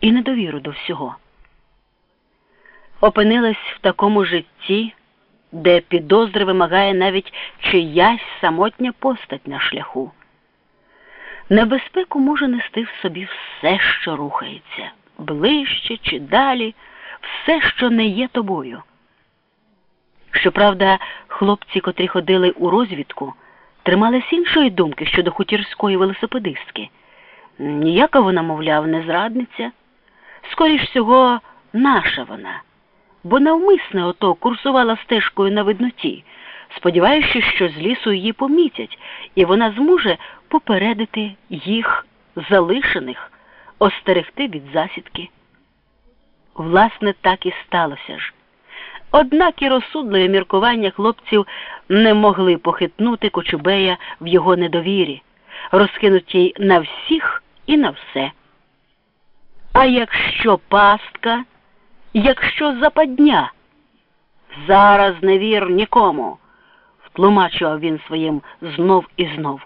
і недовіру до всього. Опинилась в такому житті, де підозри вимагає навіть чиясь самотня постать на шляху. Небезпеку може нести в собі все, що рухається, ближче чи далі, все, що не є тобою. Щоправда, хлопці, котрі ходили у розвідку, тримались іншої думки щодо хутірської велосипедистки. Ніяка вона, мовляв, не зрадниця. Скоріш всього, наша вона, бо навмисне ото курсувала стежкою на видноті, сподіваючись, що з лісу її помітять, і вона зможе попередити їх, залишених, остерегти від засідки. Власне, так і сталося ж. Однак і розсудливі міркування хлопців не могли похитнути Кочубея в його недовірі, розкинутій на всіх і на все. А якщо пастка, якщо западня, зараз не вір нікому, втлумачував він своїм знов і знов.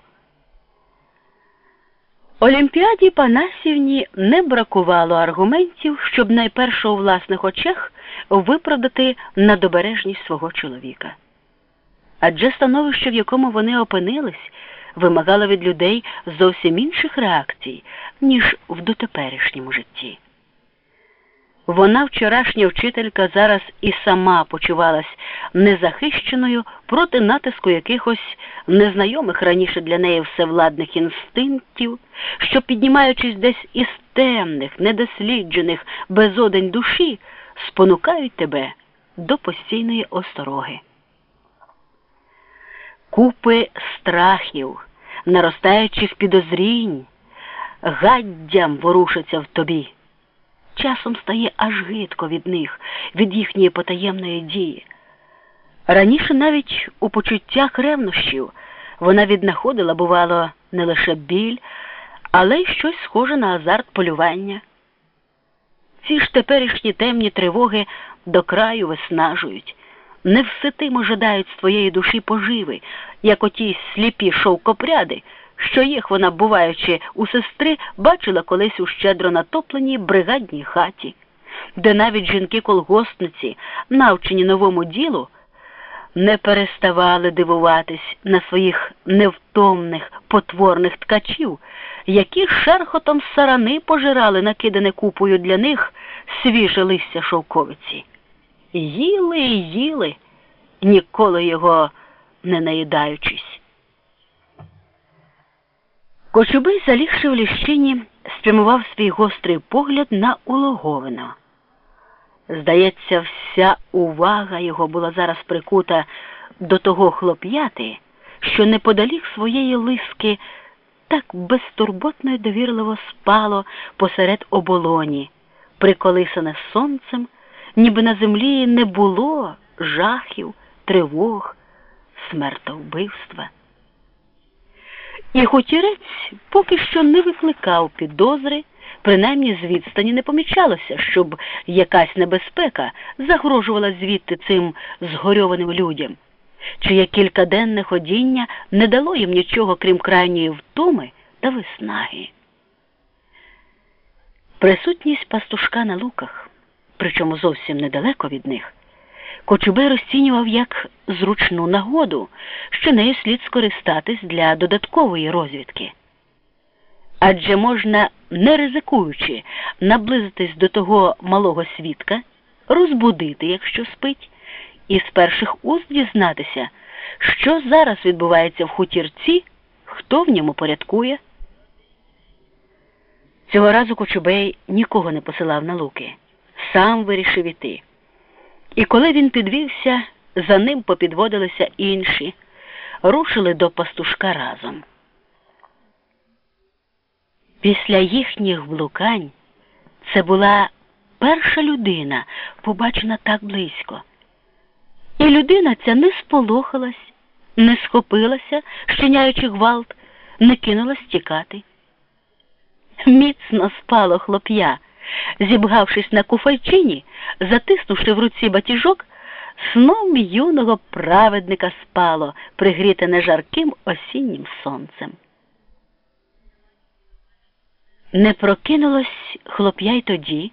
Олімпіаді Панасівні не бракувало аргументів, щоб найперше у власних очах виправдати надобережність свого чоловіка. Адже становище, в якому вони опинились, вимагало від людей зовсім інших реакцій, ніж в дотеперішньому житті. Вона, вчорашня вчителька, зараз і сама почувалась незахищеною проти натиску якихось незнайомих раніше для неї всевладних інстинктів, що, піднімаючись десь із темних, недосліджених безодень душі, спонукають тебе до постійної остороги. Купи страхів, наростаючих підозрінь, гаддям ворушаться в тобі. Часом стає аж гидко від них, від їхньої потаємної дії. Раніше навіть у почуттях ревнощів вона віднаходила, бувало, не лише біль, але й щось схоже на азарт полювання. Ці ж теперішні темні тривоги до краю виснажують, невситимо жадають з твоєї душі поживи, як оті сліпі шовкопряди що їх вона, буваючи у сестри, бачила колись у щедро натопленій бригадній хаті, де навіть жінки-колгоспниці, навчені новому ділу, не переставали дивуватись на своїх невтомних потворних ткачів, які шерхотом сарани пожирали накидане купою для них свіже листя шовковиці. Їли й їли, ніколи його не наїдаючись. Кочубей, залігши в ліщині, спрямував свій гострий погляд на улоговина. Здається, вся увага його була зараз прикута до того хлоп'яти, що неподалік своєї лиски так безтурботно й довірливо спало посеред оболоні, приколисане сонцем, ніби на землі не було жахів, тривог, смертовбивства. І хутірець поки що не викликав підозри, принаймні з відстані не помічалося, щоб якась небезпека загрожувала звідти цим згорьованим людям, чиє кількаденне ходіння не дало їм нічого, крім крайньої втоми та виснаги. Присутність пастушка на луках, причому зовсім недалеко від них. Кочубей розцінював як зручну нагоду, що нею слід скористатись для додаткової розвідки. Адже можна, не ризикуючи, наблизитись до того малого свідка, розбудити, якщо спить, і з перших уст дізнатися, що зараз відбувається в хутірці, хто в ньому порядкує. Цього разу Кочубей нікого не посилав на луки, сам вирішив іти. І коли він підвівся, за ним попідводилися інші, рушили до пастушка разом. Після їхніх блукань це була перша людина, побачена так близько. І людина ця не сполохалась, не схопилася, щиняючи гвалт, не кинулась тікати. Міцно спало хлоп'я зібгавшись на куфайчині, затиснувши в руці батіжок, сном юного праведника спало, пригріте жарким осіннім сонцем. Не прокинулось хлоп'я й тоді,